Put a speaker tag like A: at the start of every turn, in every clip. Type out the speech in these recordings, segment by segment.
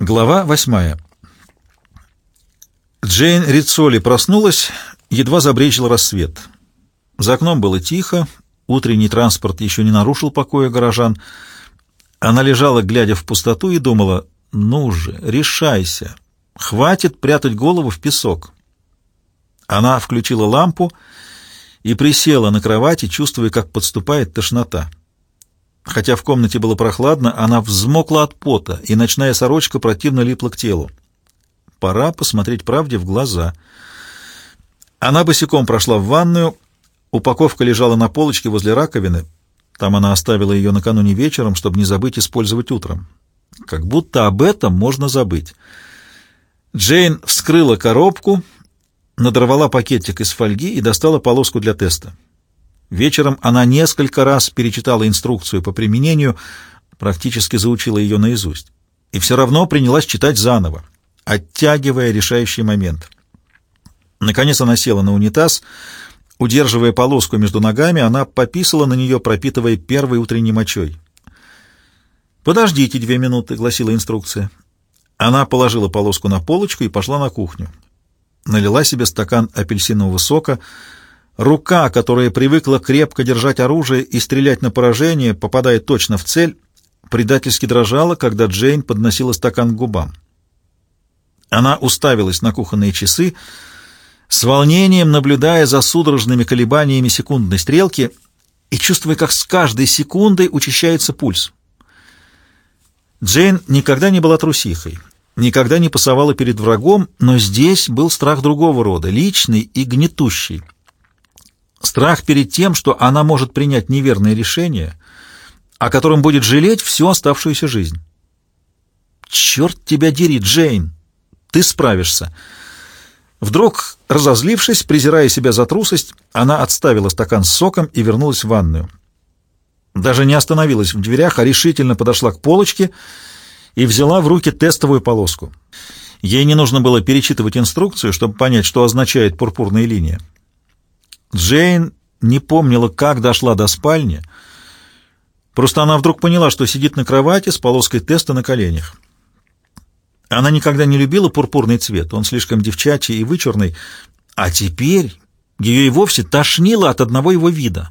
A: Глава восьмая. Джейн Рицоли проснулась, едва забрежил рассвет. За окном было тихо, утренний транспорт еще не нарушил покоя горожан. Она лежала, глядя в пустоту, и думала, «Ну же, решайся, хватит прятать голову в песок». Она включила лампу и присела на кровати, чувствуя, как подступает тошнота. Хотя в комнате было прохладно, она взмокла от пота, и ночная сорочка противно липла к телу. Пора посмотреть правде в глаза. Она босиком прошла в ванную, упаковка лежала на полочке возле раковины. Там она оставила ее накануне вечером, чтобы не забыть использовать утром. Как будто об этом можно забыть. Джейн вскрыла коробку, надорвала пакетик из фольги и достала полоску для теста. Вечером она несколько раз перечитала инструкцию по применению, практически заучила ее наизусть. И все равно принялась читать заново, оттягивая решающий момент. Наконец она села на унитаз, удерживая полоску между ногами, она пописала на нее, пропитывая первой утренней мочой. «Подождите две минуты», — гласила инструкция. Она положила полоску на полочку и пошла на кухню. Налила себе стакан апельсинового сока — Рука, которая привыкла крепко держать оружие и стрелять на поражение, попадая точно в цель, предательски дрожала, когда Джейн подносила стакан к губам. Она уставилась на кухонные часы, с волнением наблюдая за судорожными колебаниями секундной стрелки и чувствуя, как с каждой секундой учащается пульс. Джейн никогда не была трусихой, никогда не пасовала перед врагом, но здесь был страх другого рода, личный и гнетущий — Страх перед тем, что она может принять неверное решение, о котором будет жалеть всю оставшуюся жизнь. «Черт тебя дери, Джейн! Ты справишься!» Вдруг, разозлившись, презирая себя за трусость, она отставила стакан с соком и вернулась в ванную. Даже не остановилась в дверях, а решительно подошла к полочке и взяла в руки тестовую полоску. Ей не нужно было перечитывать инструкцию, чтобы понять, что означает пурпурная линия. Джейн не помнила, как дошла до спальни. Просто она вдруг поняла, что сидит на кровати с полоской теста на коленях. Она никогда не любила пурпурный цвет, он слишком девчачий и вычурный, а теперь ее и вовсе тошнило от одного его вида.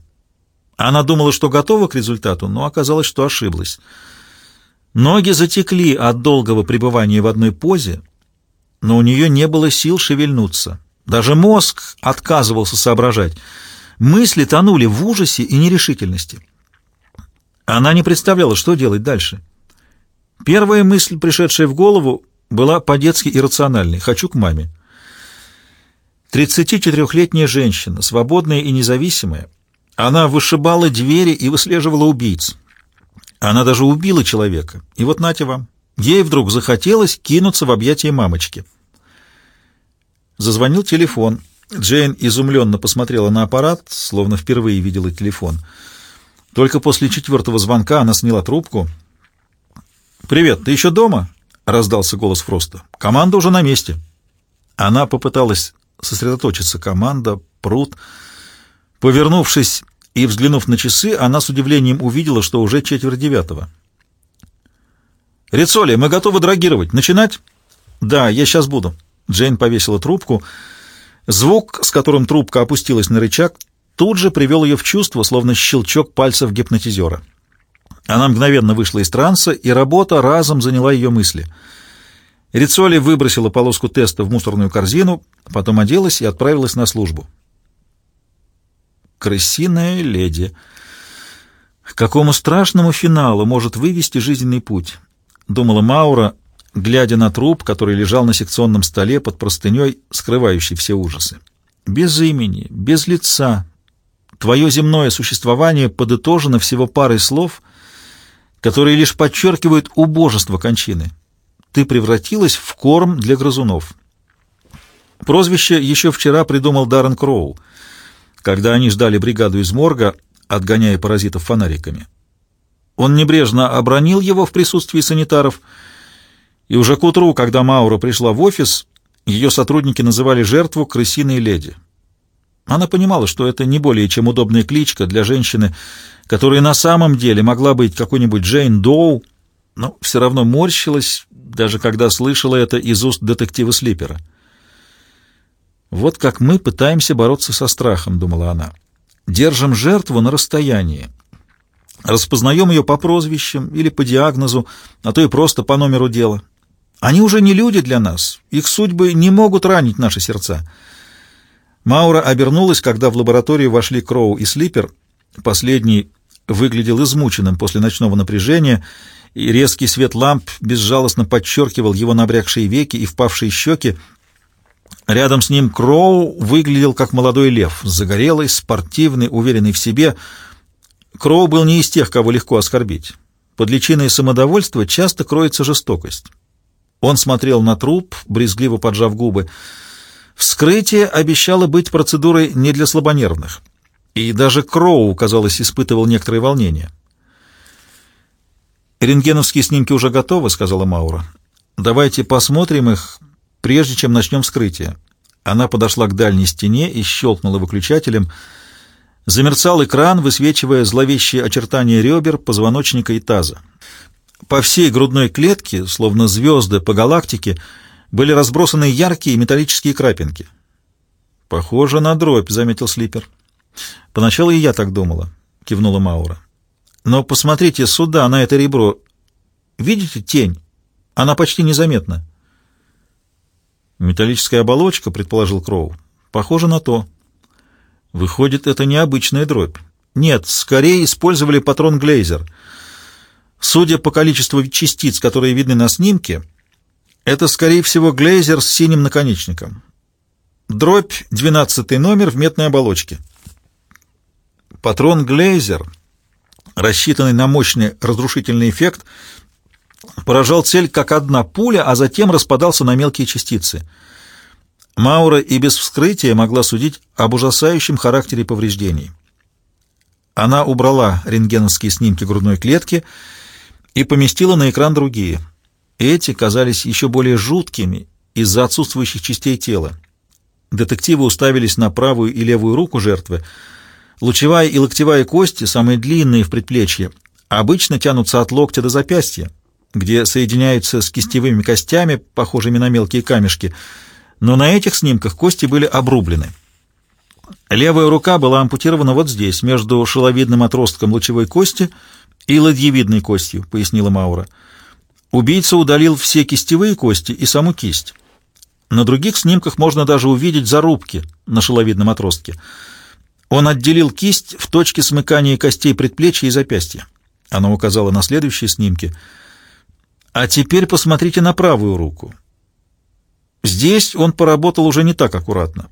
A: Она думала, что готова к результату, но оказалось, что ошиблась. Ноги затекли от долгого пребывания в одной позе, но у нее не было сил шевельнуться. Даже мозг отказывался соображать. Мысли тонули в ужасе и нерешительности. Она не представляла, что делать дальше. Первая мысль, пришедшая в голову, была по-детски иррациональной. «Хочу к маме». 34-летняя женщина, свободная и независимая, она вышибала двери и выслеживала убийц. Она даже убила человека. И вот нате вам. Ей вдруг захотелось кинуться в объятия мамочки. Зазвонил телефон. Джейн изумленно посмотрела на аппарат, словно впервые видела телефон. Только после четвертого звонка она сняла трубку. «Привет, ты еще дома?» — раздался голос Фроста. «Команда уже на месте». Она попыталась сосредоточиться. Команда, пруд. Повернувшись и взглянув на часы, она с удивлением увидела, что уже четверть девятого. «Рицоли, мы готовы драгировать. Начинать?» «Да, я сейчас буду». Джейн повесила трубку. Звук, с которым трубка опустилась на рычаг, тут же привел ее в чувство, словно щелчок пальцев гипнотизера. Она мгновенно вышла из транса, и работа разом заняла ее мысли. Рицоли выбросила полоску теста в мусорную корзину, потом оделась и отправилась на службу. Крысиная леди. К какому страшному финалу может вывести жизненный путь? Думала Маура, глядя на труп, который лежал на секционном столе под простыней, скрывающей все ужасы. Без имени, без лица. Твое земное существование подытожено всего парой слов, которые лишь подчеркивают убожество кончины. Ты превратилась в корм для грызунов. Прозвище еще вчера придумал Даррен Кроу, когда они ждали бригаду из морга, отгоняя паразитов фонариками. Он небрежно обронил его в присутствии санитаров — и уже к утру, когда Маура пришла в офис, ее сотрудники называли жертву «крысиной леди». Она понимала, что это не более чем удобная кличка для женщины, которая на самом деле могла быть какой-нибудь Джейн Доу, но все равно морщилась, даже когда слышала это из уст детектива Слипера. «Вот как мы пытаемся бороться со страхом», — думала она. «Держим жертву на расстоянии. Распознаем ее по прозвищам или по диагнозу, а то и просто по номеру дела. Они уже не люди для нас, их судьбы не могут ранить наши сердца». Маура обернулась, когда в лабораторию вошли Кроу и Слипер. Последний выглядел измученным после ночного напряжения, и резкий свет ламп безжалостно подчеркивал его набрякшие веки и впавшие щеки. Рядом с ним Кроу выглядел как молодой лев, загорелый, спортивный, уверенный в себе. Кроу был не из тех, кого легко оскорбить. Под личиной самодовольства часто кроется жестокость. Он смотрел на труп, брезгливо поджав губы. Вскрытие обещало быть процедурой не для слабонервных. И даже Кроу, казалось, испытывал некоторые волнения. «Рентгеновские снимки уже готовы», — сказала Маура. «Давайте посмотрим их, прежде чем начнем вскрытие». Она подошла к дальней стене и щелкнула выключателем. Замерцал экран, высвечивая зловещие очертания ребер, позвоночника и таза. По всей грудной клетке, словно звезды по галактике, были разбросаны яркие металлические крапинки. «Похоже на дробь», — заметил Слипер. «Поначалу и я так думала», — кивнула Маура. «Но посмотрите сюда, на это ребро. Видите тень? Она почти незаметна». «Металлическая оболочка», — предположил Кроу. «Похоже на то». «Выходит, это необычная дробь». «Нет, скорее использовали патрон Глейзер. Судя по количеству частиц, которые видны на снимке, это, скорее всего, Глейзер с синим наконечником. Дробь, двенадцатый номер в метной оболочке». Патрон Глейзер, рассчитанный на мощный разрушительный эффект, поражал цель как одна пуля, а затем распадался на мелкие частицы. Маура и без вскрытия могла судить об ужасающем характере повреждений. Она убрала рентгеновские снимки грудной клетки и поместила на экран другие. Эти казались еще более жуткими из-за отсутствующих частей тела. Детективы уставились на правую и левую руку жертвы, Лучевая и локтевая кости, самые длинные в предплечье, обычно тянутся от локтя до запястья, где соединяются с кистевыми костями, похожими на мелкие камешки, но на этих снимках кости были обрублены. Левая рука была ампутирована вот здесь, между шеловидным отростком лучевой кости и ладьевидной костью, пояснила Маура. Убийца удалил все кистевые кости и саму кисть. На других снимках можно даже увидеть зарубки на шеловидном отростке — он отделил кисть в точке смыкания костей предплечья и запястья. Она указала на следующие снимки. А теперь посмотрите на правую руку. Здесь он поработал уже не так аккуратно.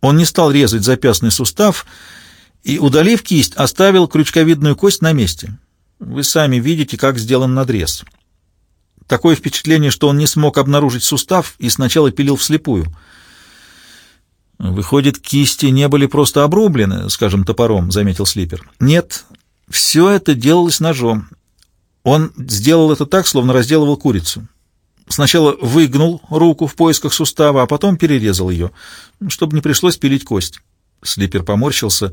A: Он не стал резать запястный сустав и, удалив кисть, оставил крючковидную кость на месте. Вы сами видите, как сделан надрез. Такое впечатление, что он не смог обнаружить сустав и сначала пилил вслепую — «Выходит, кисти не были просто обрублены, скажем, топором», — заметил Слипер. «Нет, все это делалось ножом. Он сделал это так, словно разделывал курицу. Сначала выгнул руку в поисках сустава, а потом перерезал ее, чтобы не пришлось пилить кость». Слипер поморщился.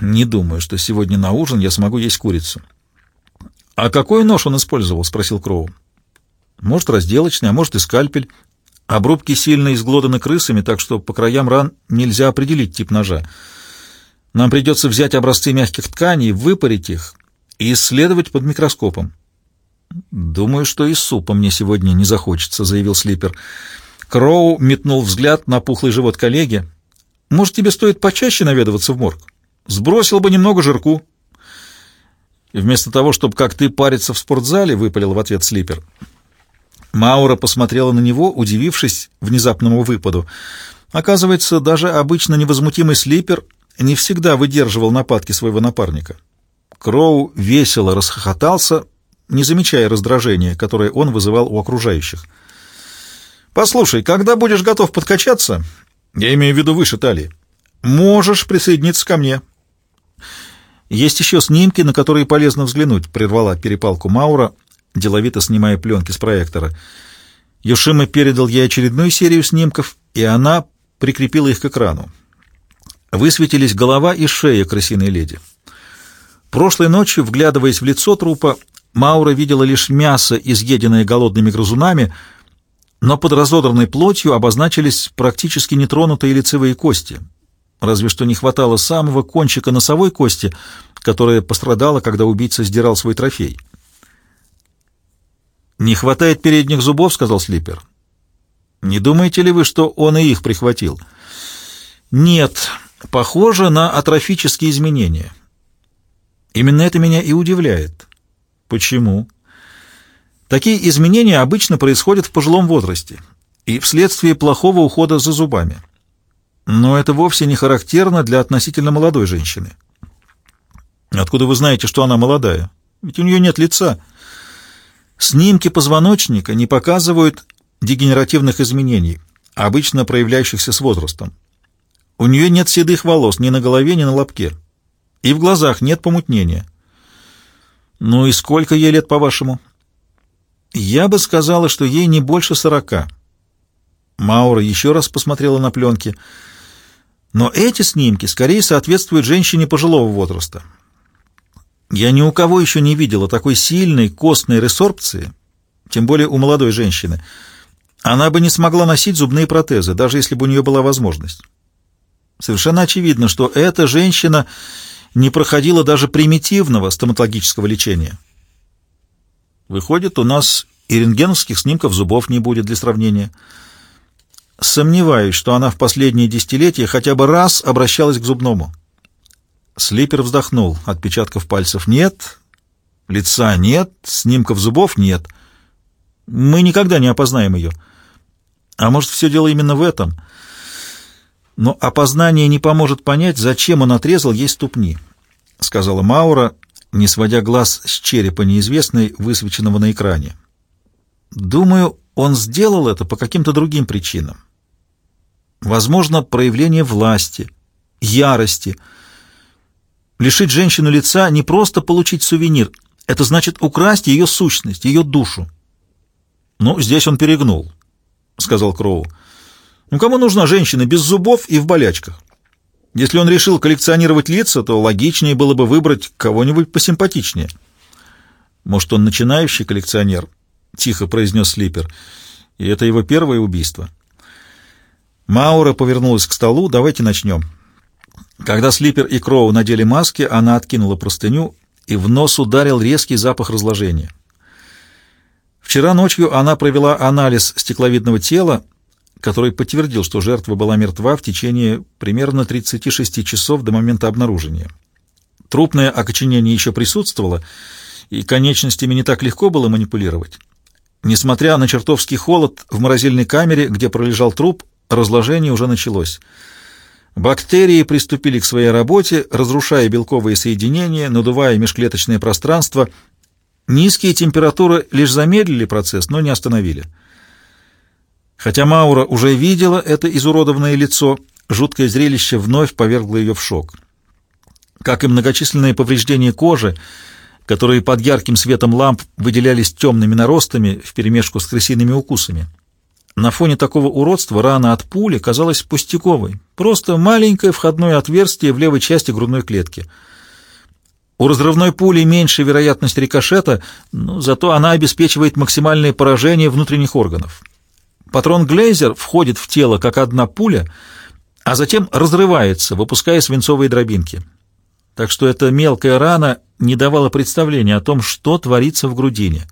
A: «Не думаю, что сегодня на ужин я смогу есть курицу». «А какой нож он использовал?» — спросил Кроу. «Может, разделочный, а может и скальпель. Обрубки сильно изглоданы крысами, так что по краям ран нельзя определить тип ножа. Нам придется взять образцы мягких тканей, выпарить их и исследовать под микроскопом. «Думаю, что и супа мне сегодня не захочется», — заявил Слипер. Кроу метнул взгляд на пухлый живот коллеги. «Может, тебе стоит почаще наведываться в морг? Сбросил бы немного жирку». вместо того, чтобы, как ты, париться в спортзале, выпалил в ответ Слипер. Маура посмотрела на него, удивившись внезапному выпаду. Оказывается, даже обычно невозмутимый слипер не всегда выдерживал нападки своего напарника. Кроу весело расхохотался, не замечая раздражения, которое он вызывал у окружающих. «Послушай, когда будешь готов подкачаться, я имею в виду выше талии, можешь присоединиться ко мне». «Есть еще снимки, на которые полезно взглянуть», — прервала перепалку Маура, деловито снимая пленки с проектора. Юшима передал ей очередную серию снимков, и она прикрепила их к экрану. Высветились голова и шея крысиной леди. Прошлой ночью, вглядываясь в лицо трупа, Маура видела лишь мясо, изъеденное голодными грызунами, но под разодранной плотью обозначились практически нетронутые лицевые кости. Разве что не хватало самого кончика носовой кости, которая пострадала, когда убийца сдирал свой трофей. «Не хватает передних зубов», — сказал Слипер. «Не думаете ли вы, что он и их прихватил?» «Нет, похоже на атрофические изменения. Именно это меня и удивляет». «Почему?» Такие изменения обычно происходят в пожилом возрасте и вследствие плохого ухода за зубами. Но это вовсе не характерно для относительно молодой женщины. Откуда вы знаете, что она молодая? Ведь у нее нет лица. Снимки позвоночника не показывают дегенеративных изменений, обычно проявляющихся с возрастом. У нее нет седых волос ни на голове, ни на лобке. И в глазах нет помутнения. Ну и сколько ей лет, по-вашему? Я бы сказала, что ей не больше сорока. Маура еще раз посмотрела на пленки. Но эти снимки скорее соответствуют женщине пожилого возраста. Я ни у кого еще не видела такой сильной костной ресорбции, тем более у молодой женщины. Она бы не смогла носить зубные протезы, даже если бы у нее была возможность. Совершенно очевидно, что эта женщина не проходила даже примитивного стоматологического лечения. Выходит, у нас и рентгеновских снимков зубов не будет для сравнения. Сомневаюсь, что она в последние десятилетия хотя бы раз обращалась к зубному. Слипер вздохнул. Отпечатков пальцев нет, лица нет, снимков зубов нет. Мы никогда не опознаем ее. А может, все дело именно в этом? Но опознание не поможет понять, зачем он отрезал ей ступни, — сказала Маура, не сводя глаз с черепа неизвестной, высвеченного на экране. Думаю, он сделал это по каким-то другим причинам. Возможно, проявление власти, ярости. Лишить женщину лица не просто получить сувенир, это значит украсть ее сущность, ее душу. «Ну, здесь он перегнул», — сказал Кроу. «Ну, кому нужна женщина без зубов и в болячках? Если он решил коллекционировать лица, то логичнее было бы выбрать кого-нибудь посимпатичнее. Может, он начинающий коллекционер?» — тихо произнес Слипер. «И это его первое убийство». Маура повернулась к столу. «Давайте начнем». Когда Слипер и Кроу надели маски, она откинула простыню, и в нос ударил резкий запах разложения. Вчера ночью она провела анализ стекловидного тела, который подтвердил, что жертва была мертва в течение примерно 36 часов до момента обнаружения. Трупное окоченение еще присутствовало, и конечностями не так легко было манипулировать. Несмотря на чертовский холод, в морозильной камере, где пролежал труп, разложение уже началось. Бактерии приступили к своей работе, разрушая белковые соединения, надувая межклеточное пространство. Низкие температуры лишь замедлили процесс, но не остановили. Хотя Маура уже видела это изуродованное лицо, жуткое зрелище вновь повергло ее в шок. Как и многочисленные повреждения кожи, которые под ярким светом ламп выделялись темными наростами вперемешку с крысиными укусами. На фоне такого уродства рана от пули казалась пустяковой, просто маленькое входное отверстие в левой части грудной клетки. У разрывной пули меньше вероятность рикошета, но зато она обеспечивает максимальное поражение внутренних органов. Патрон Глейзер входит в тело как одна пуля, а затем разрывается, выпуская свинцовые дробинки. Так что эта мелкая рана не давала представления о том, что творится в грудине.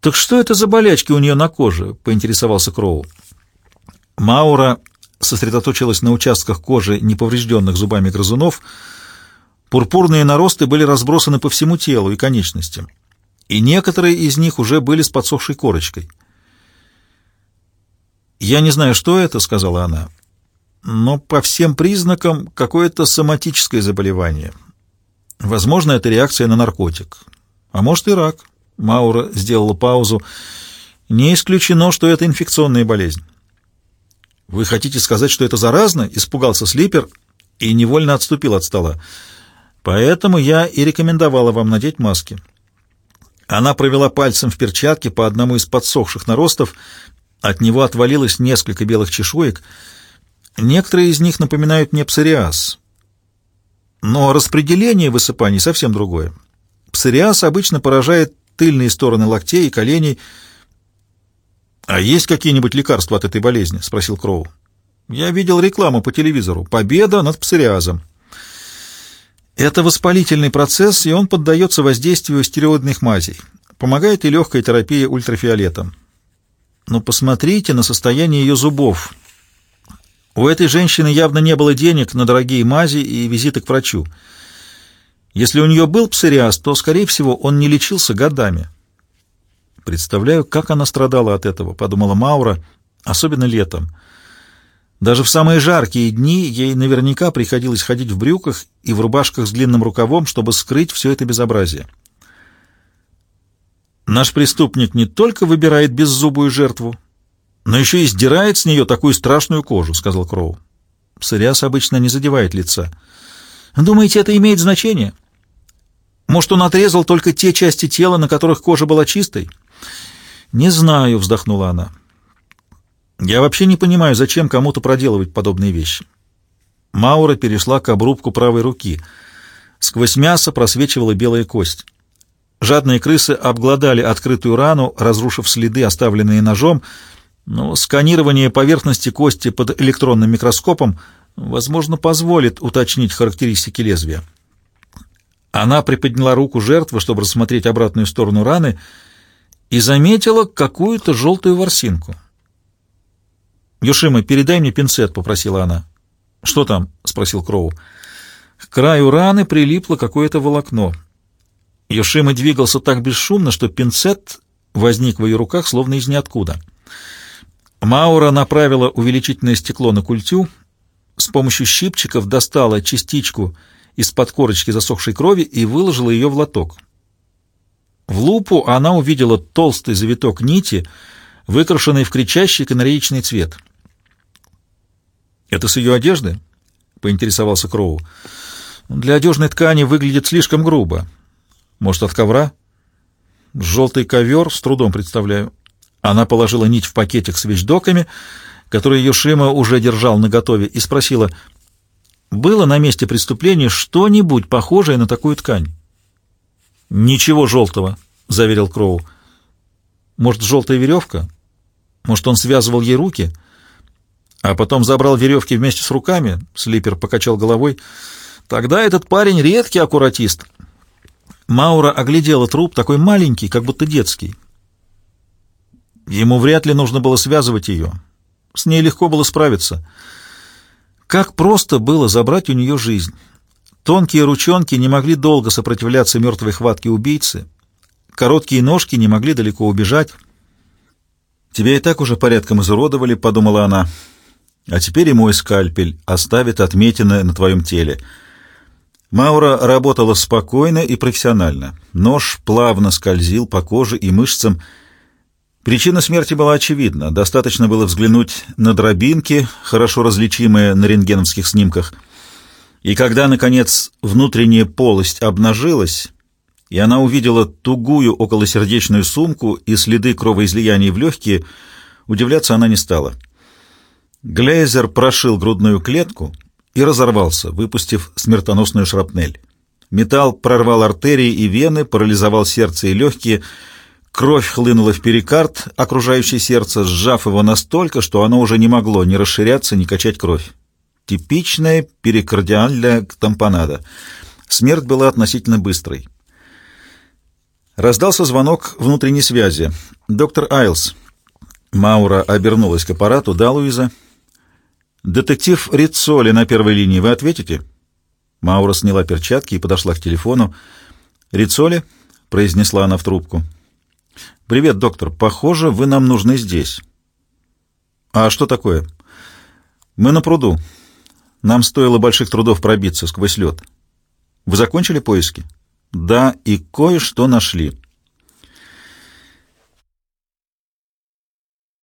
A: «Так что это за болячки у нее на коже?» — поинтересовался Кроу. Маура сосредоточилась на участках кожи, неповрежденных зубами грызунов. Пурпурные наросты были разбросаны по всему телу и конечностям и некоторые из них уже были с подсохшей корочкой. «Я не знаю, что это», — сказала она, — «но по всем признакам какое-то соматическое заболевание. Возможно, это реакция на наркотик. А может и рак». Маура сделала паузу. «Не исключено, что это инфекционная болезнь». «Вы хотите сказать, что это заразно?» — испугался Слипер и невольно отступил от стола. «Поэтому я и рекомендовала вам надеть маски». Она провела пальцем в перчатке по одному из подсохших наростов, от него отвалилось несколько белых чешуек. Некоторые из них напоминают мне псориаз. Но распределение высыпаний совсем другое. Псориаз обычно поражает тыльные стороны локтей и коленей. «А есть какие-нибудь лекарства от этой болезни?» — спросил Кроу. «Я видел рекламу по телевизору. Победа над псориазом». Это воспалительный процесс, и он поддается воздействию стероидных мазей. Помогает и легкая терапия ультрафиолетом. Но посмотрите на состояние ее зубов. У этой женщины явно не было денег на дорогие мази и визиты к врачу. Если у нее был псориаз, то, скорее всего, он не лечился годами. Представляю, как она страдала от этого, подумала Маура, особенно летом. Даже в самые жаркие дни ей наверняка приходилось ходить в брюках и в рубашках с длинным рукавом, чтобы скрыть все это безобразие. Наш преступник не только выбирает беззубую жертву, но еще и сдирает с нее такую страшную кожу, — сказал Кроу. Псориаз обычно не задевает лица. Думаете, это имеет значение? Может, он отрезал только те части тела, на которых кожа была чистой? Не знаю, — вздохнула она. Я вообще не понимаю, зачем кому-то проделывать подобные вещи. Маура перешла к обрубку правой руки. Сквозь мясо просвечивала белая кость. Жадные крысы обглодали открытую рану, разрушив следы, оставленные ножом, но сканирование поверхности кости под электронным микроскопом, возможно, позволит уточнить характеристики лезвия. Она приподняла руку жертвы, чтобы рассмотреть обратную сторону раны, и заметила какую-то желтую ворсинку. «Юшима, передай мне пинцет», — попросила она. «Что там?» — спросил Кроу. К краю раны прилипло какое-то волокно. Юшима двигался так бесшумно, что пинцет возник в ее руках словно из ниоткуда. Маура направила увеличительное стекло на культю, с помощью щипчиков достала частичку из-под корочки засохшей крови и выложила ее в лоток. В лупу она увидела толстый завиток нити, выкрашенный в кричащий канареечный цвет. «Это с ее одежды?» — поинтересовался Кроу. «Для одежной ткани выглядит слишком грубо. Может, от ковра?» «Желтый ковер, с трудом представляю». Она положила нить в пакетик с вещдоками, который Йошима уже держал наготове, и спросила, «Было на месте преступления что-нибудь похожее на такую ткань?» «Ничего желтого», — заверил Кроу. «Может, желтая веревка? Может, он связывал ей руки?» А потом забрал веревки вместе с руками, Слипер покачал головой. Тогда этот парень редкий аккуратист. Маура оглядела труп, такой маленький, как будто детский. Ему вряд ли нужно было связывать ее. С ней легко было справиться. Как просто было забрать у нее жизнь. Тонкие ручонки не могли долго сопротивляться мертвой хватке убийцы. Короткие ножки не могли далеко убежать. «Тебя и так уже порядком изуродовали», — подумала она. «А теперь и мой скальпель оставит отметины на твоем теле». Маура работала спокойно и профессионально. Нож плавно скользил по коже и мышцам, — Причина смерти была очевидна. Достаточно было взглянуть на дробинки, хорошо различимые на рентгеновских снимках. И когда, наконец, внутренняя полость обнажилась, и она увидела тугую околосердечную сумку и следы кровоизлияний в легкие, удивляться она не стала. Глейзер прошил грудную клетку и разорвался, выпустив смертоносную шрапнель. Металл прорвал артерии и вены, парализовал сердце и легкие, Кровь хлынула в перикард, окружающее сердце, сжав его настолько, что оно уже не могло ни расширяться, ни качать кровь. Типичная перикардиальная тампонада. Смерть была относительно быстрой. Раздался звонок внутренней связи. «Доктор Айлс». Маура обернулась к аппарату. «Да, Луиза?» «Детектив Рицоли на первой линии. Вы ответите?» Маура сняла перчатки и подошла к телефону. «Рицоли?» — произнесла она в трубку. «Привет, доктор. Похоже, вы нам нужны здесь». «А что такое?» «Мы на пруду. Нам стоило больших трудов пробиться сквозь лед. Вы закончили поиски?» «Да, и кое-что нашли».